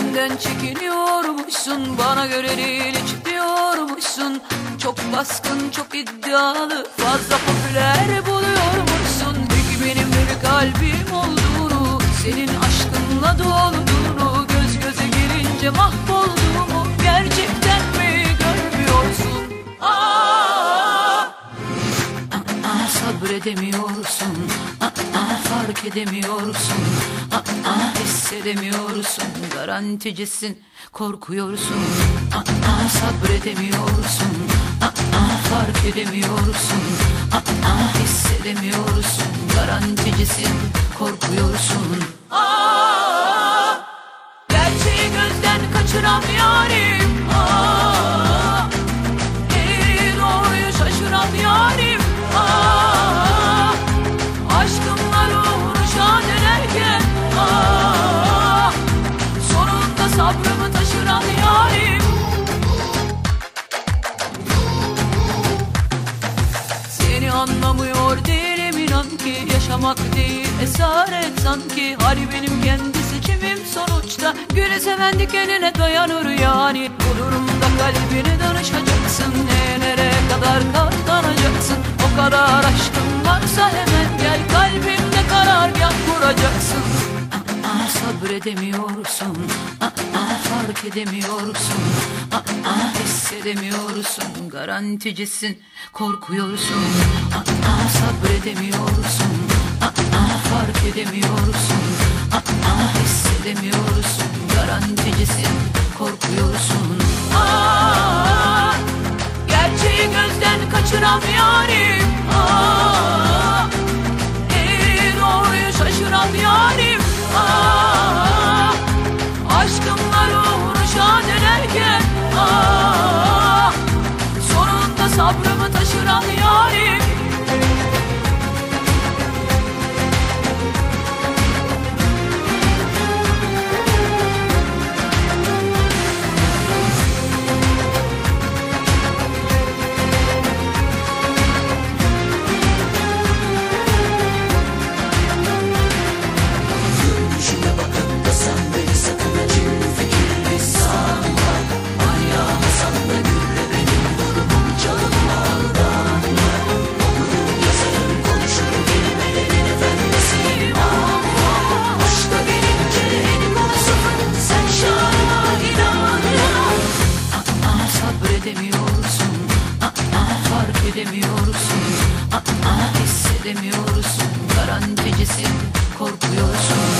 benden çekiniyormuşsun Bana göre değil hiç diyormuşsun Çok baskın çok iddialı Fazla popüler buluyormuşsun Peki benim bir kalbim olduğunu Senin aşkınla dolduğunu Göz göze gelince mahvolduğumu Gerçekten mi görmüyorsun? Aa! Aa, sabredemiyorsun Aa, fark edemiyorsun. Aa, hissedemiyorsun. Garanticisin korkuyorsun. Aa, sabredemiyorsun. Aa, fark edemiyorsun. Aa, hissedemiyorsun. Garanticisin korkuyorsun. Aa, gerçeği gözden kaçıran sabrımı taşıran yarim. Seni anlamıyor değilim inan ki Yaşamak değil esaret sanki. Hali benim kendi seçimim sonuçta. Güle seven dikenine dayanır yani. Bu durumda kalbini danışacaksın. Nelere kadar katlanacaksın? O kadar aşkın varsa hemen gel. Kalbimde karargah kuracaksın. Aa, sabredemiyorsun. Aa, fark edemiyorsun. Aa, hissedemiyorsun. Garanticisin korkuyorsun. Aa, sabredemiyorsun. Aa, fark edemiyorsun. Aa, hissedemiyorsun. Garanticisin korkuyorsun. Aa, gerçeği gözden kaçıran yarim. Aa, taşıran yarim fark edemiyorsun Aa, hissedemiyorsun Garanticisin korkuyorsun